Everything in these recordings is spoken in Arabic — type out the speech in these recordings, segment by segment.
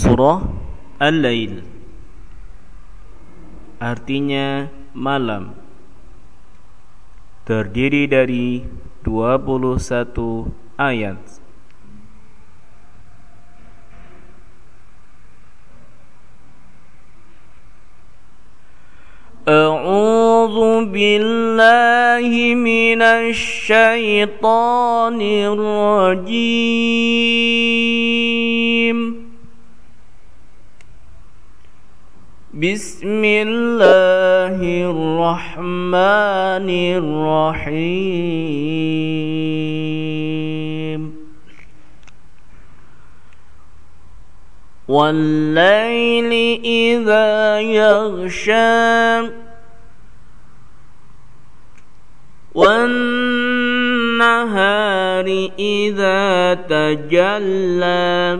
Surah Al-Lail Artinya malam Terdiri dari 21 ayat أعوذ بالله من الشيطان الرجيم بسم الله الرحمن الرحيم. والليل إذا يغشى والنهار إذا تجلى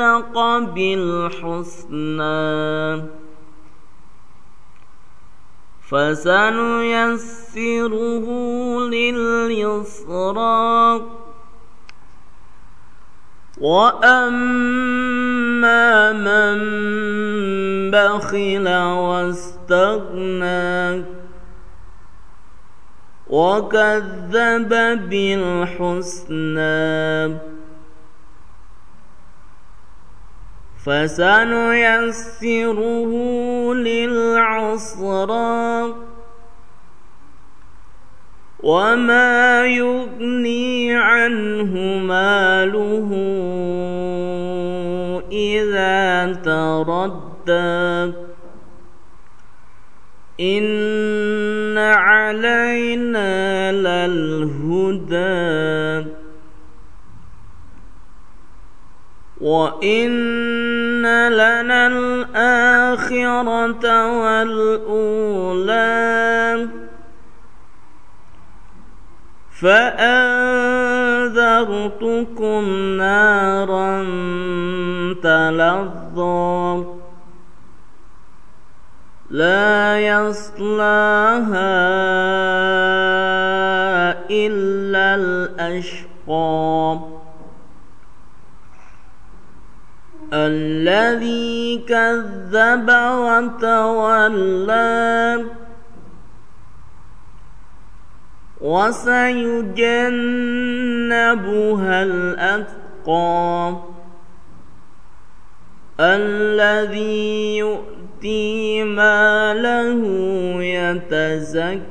واتق بالحسنى فسنيسره لليسرى وأما من بخل واستغنى وكذب بالحسنى فسنيسره للعسرى. وما يغني عنه ماله إذا تردى. إن علينا للهدى. وإن لنا الآخرة والأولى فأنذرتكم نارا تلظى لا يصلاها إلا الأشقى الذي كذب وتولى وسيجنبها الأتقى الذي يؤتي ماله يتزكى